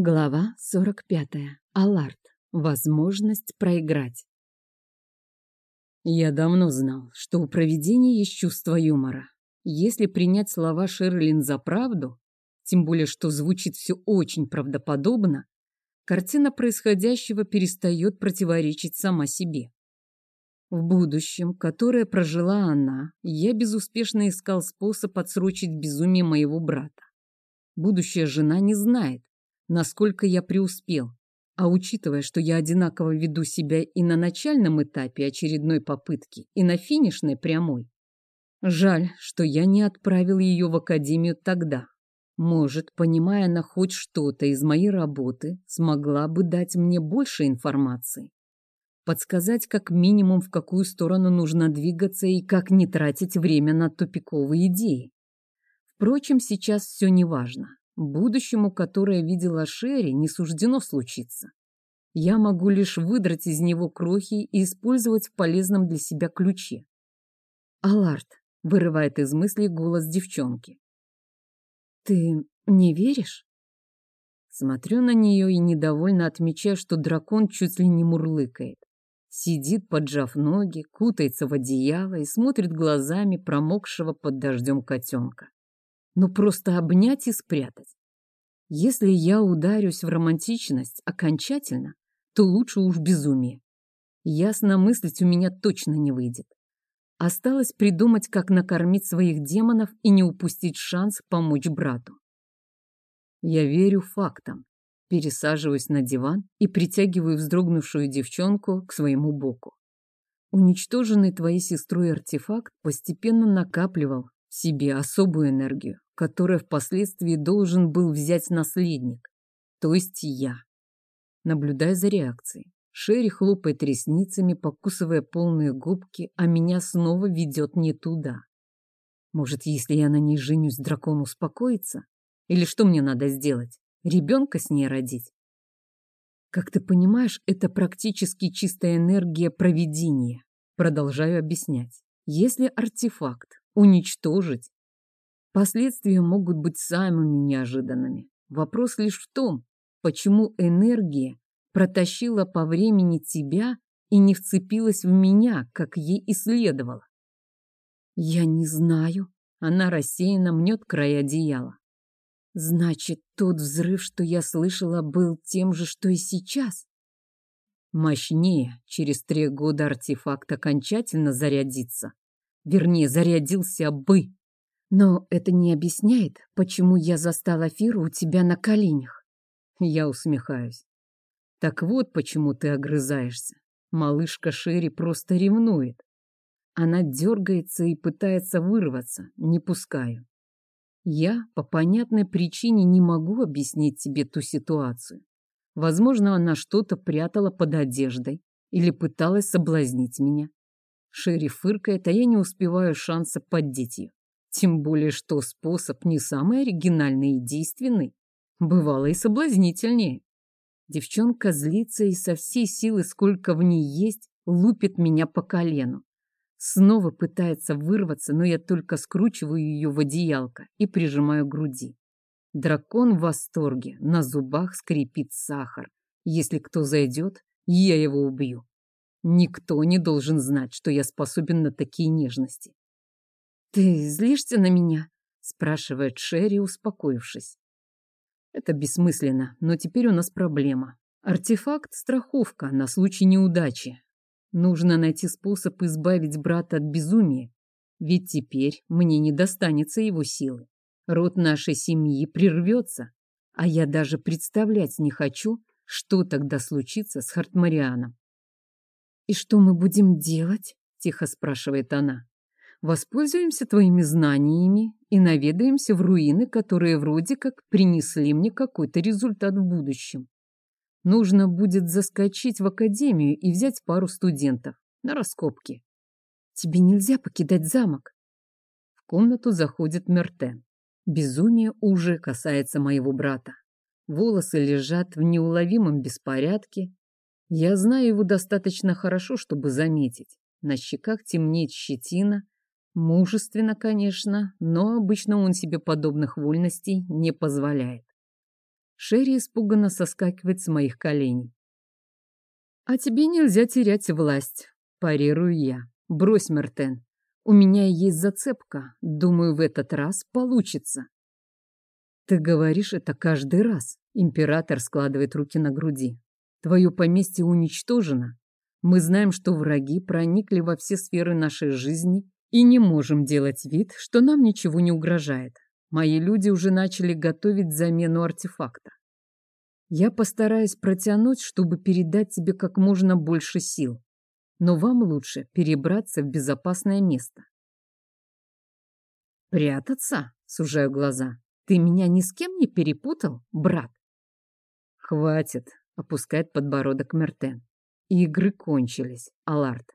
Глава 45. Аларт. Возможность проиграть. Я давно знал, что у провидения есть чувство юмора. Если принять слова Шерлин за правду, тем более что звучит все очень правдоподобно, картина происходящего перестает противоречить сама себе. В будущем, которое прожила она, я безуспешно искал способ отсрочить безумие моего брата. Будущая жена не знает, насколько я преуспел. А учитывая, что я одинаково веду себя и на начальном этапе очередной попытки, и на финишной прямой, жаль, что я не отправил ее в академию тогда. Может, понимая она хоть что-то из моей работы, смогла бы дать мне больше информации. Подсказать как минимум, в какую сторону нужно двигаться и как не тратить время на тупиковые идеи. Впрочем, сейчас все не важно. Будущему, которое видела Шерри, не суждено случиться. Я могу лишь выдрать из него крохи и использовать в полезном для себя ключе. «Аларт», — вырывает из мыслей голос девчонки. «Ты не веришь?» Смотрю на нее и недовольно отмечаю, что дракон чуть ли не мурлыкает. Сидит, поджав ноги, кутается в одеяло и смотрит глазами промокшего под дождем котенка но просто обнять и спрятать. Если я ударюсь в романтичность окончательно, то лучше уж безумие. Ясно мыслить у меня точно не выйдет. Осталось придумать, как накормить своих демонов и не упустить шанс помочь брату. Я верю фактам, пересаживаюсь на диван и притягиваю вздрогнувшую девчонку к своему боку. Уничтоженный твоей сестрой артефакт постепенно накапливал в себе особую энергию, которое впоследствии должен был взять наследник, то есть я. Наблюдая за реакцией, Шерри хлопает ресницами, покусывая полные губки, а меня снова ведет не туда. Может, если я на ней женюсь, дракон успокоится? Или что мне надо сделать? Ребенка с ней родить? Как ты понимаешь, это практически чистая энергия провидения. Продолжаю объяснять. Если артефакт уничтожить, Последствия могут быть самыми неожиданными. Вопрос лишь в том, почему энергия протащила по времени тебя и не вцепилась в меня, как ей и следовало. Я не знаю. Она рассеянно мнет край одеяла. Значит, тот взрыв, что я слышала, был тем же, что и сейчас. Мощнее, через три года артефакт окончательно зарядится. Вернее, зарядился бы. Но это не объясняет, почему я застала Фиру у тебя на коленях. Я усмехаюсь. Так вот, почему ты огрызаешься. Малышка Шерри просто ревнует. Она дергается и пытается вырваться. Не пускаю. Я по понятной причине не могу объяснить тебе ту ситуацию. Возможно, она что-то прятала под одеждой или пыталась соблазнить меня. Шерри фыркает, а я не успеваю шанса поддеть ее. Тем более, что способ не самый оригинальный и действенный. Бывало и соблазнительнее. Девчонка злится и со всей силы, сколько в ней есть, лупит меня по колену. Снова пытается вырваться, но я только скручиваю ее в одеялко и прижимаю груди. Дракон в восторге, на зубах скрипит сахар. Если кто зайдет, я его убью. Никто не должен знать, что я способен на такие нежности. «Ты злишься на меня?» — спрашивает Шерри, успокоившись. «Это бессмысленно, но теперь у нас проблема. Артефакт — страховка на случай неудачи. Нужно найти способ избавить брата от безумия, ведь теперь мне не достанется его силы. Род нашей семьи прервется, а я даже представлять не хочу, что тогда случится с Хартмарианом. «И что мы будем делать?» — тихо спрашивает она. Воспользуемся твоими знаниями и наведаемся в руины, которые вроде как принесли мне какой-то результат в будущем. Нужно будет заскочить в академию и взять пару студентов на раскопки. Тебе нельзя покидать замок. В комнату заходит Мертен. Безумие уже касается моего брата. Волосы лежат в неуловимом беспорядке. Я знаю его достаточно хорошо, чтобы заметить. На щеках темнеет щетина, Мужественно, конечно, но обычно он себе подобных вольностей не позволяет. Шерри испуганно соскакивает с моих коленей. «А тебе нельзя терять власть», – парирую я. «Брось, Мертен. У меня есть зацепка. Думаю, в этот раз получится». «Ты говоришь это каждый раз», – император складывает руки на груди. «Твое поместье уничтожено. Мы знаем, что враги проникли во все сферы нашей жизни и не можем делать вид, что нам ничего не угрожает. Мои люди уже начали готовить замену артефакта. Я постараюсь протянуть, чтобы передать тебе как можно больше сил. Но вам лучше перебраться в безопасное место. Прятаться? Сужаю глаза. Ты меня ни с кем не перепутал, брат? Хватит, опускает подбородок Мертен. Игры кончились, Аларт.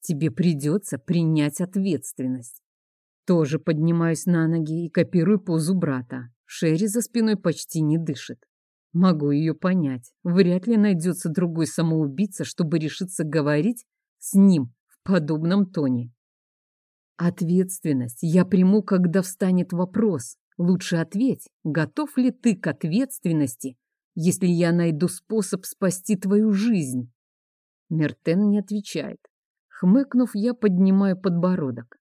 Тебе придется принять ответственность. Тоже поднимаюсь на ноги и копирую позу брата. Шерри за спиной почти не дышит. Могу ее понять. Вряд ли найдется другой самоубийца, чтобы решиться говорить с ним в подобном тоне. Ответственность я приму, когда встанет вопрос. Лучше ответь, готов ли ты к ответственности, если я найду способ спасти твою жизнь? Мертен не отвечает. Хмыкнув, я поднимаю подбородок.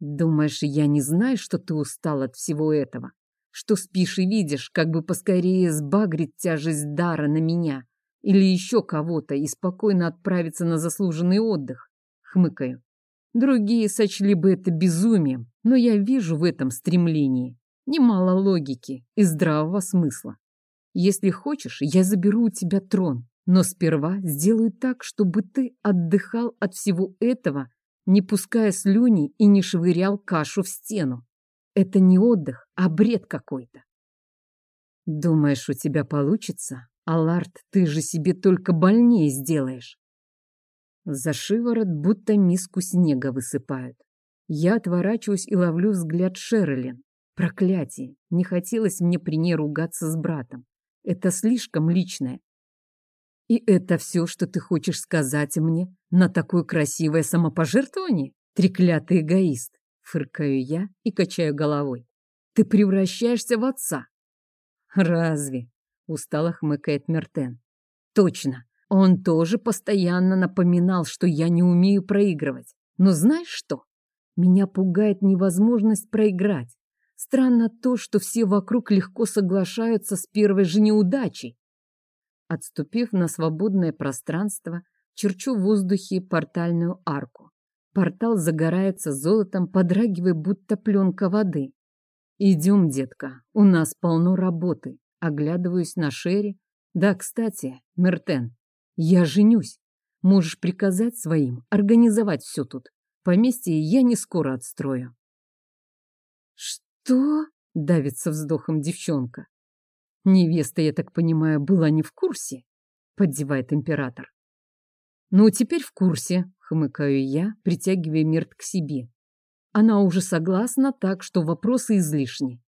Думаешь, я не знаю, что ты устал от всего этого? Что спишь и видишь, как бы поскорее сбагрить тяжесть дара на меня или еще кого-то и спокойно отправиться на заслуженный отдых? Хмыкаю. Другие сочли бы это безумием, но я вижу в этом стремлении немало логики и здравого смысла. Если хочешь, я заберу у тебя трон, но сперва сделаю так, чтобы ты отдыхал от всего этого, не пуская слюни и не швырял кашу в стену. Это не отдых, а бред какой-то. Думаешь, у тебя получится? Аларт, ты же себе только больнее сделаешь. За шиворот будто миску снега высыпают. Я отворачиваюсь и ловлю взгляд Шерлин. Проклятие! Не хотелось мне при ней ругаться с братом. Это слишком личное. И это все, что ты хочешь сказать мне на такое красивое самопожертвование? Треклятый эгоист. Фыркаю я и качаю головой. Ты превращаешься в отца. Разве? Устало хмыкает Мертен. Точно. Он тоже постоянно напоминал, что я не умею проигрывать. Но знаешь что? Меня пугает невозможность проиграть. Странно то, что все вокруг легко соглашаются с первой же неудачей. Отступив на свободное пространство, черчу в воздухе портальную арку. Портал загорается золотом, подрагивая, будто пленка воды. «Идем, детка, у нас полно работы». Оглядываюсь на Шерри. «Да, кстати, Мертен, я женюсь. Можешь приказать своим организовать все тут. Поместье я не скоро отстрою». «Что?» — давится вздохом девчонка. «Невеста, я так понимаю, была не в курсе?» — поддевает император. «Ну, теперь в курсе», хмыкаю я, притягивая Мирт к себе. Она уже согласна, так что вопросы излишни.